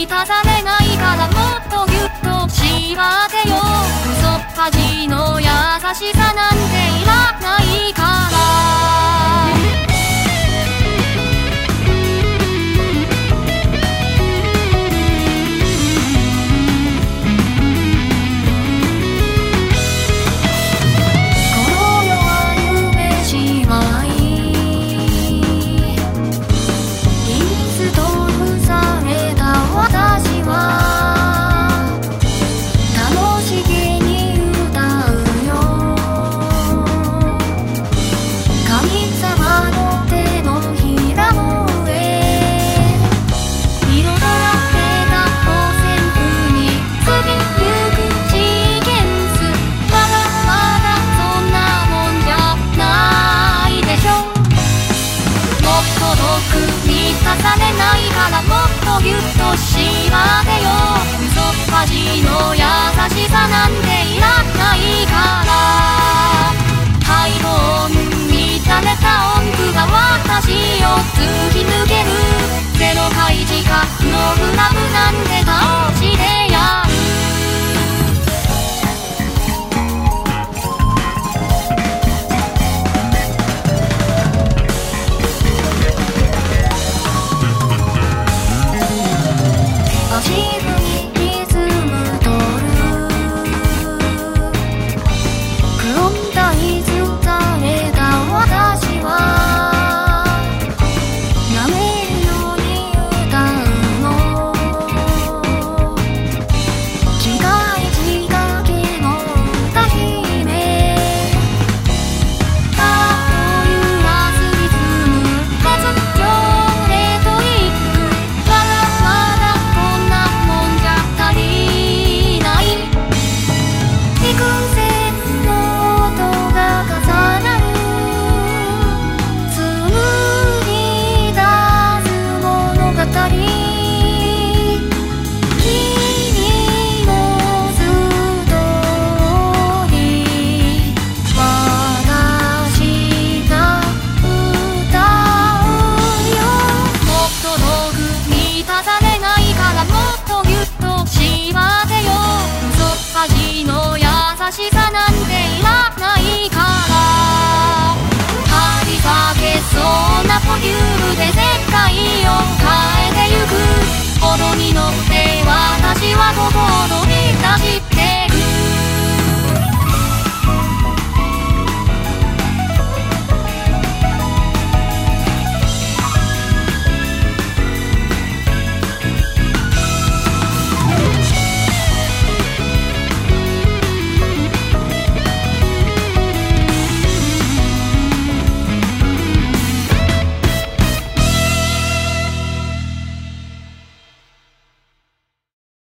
満たされないからもっとぎゅっと縛ってとしまっよ。嘘っぱちの優しさなんていらないから。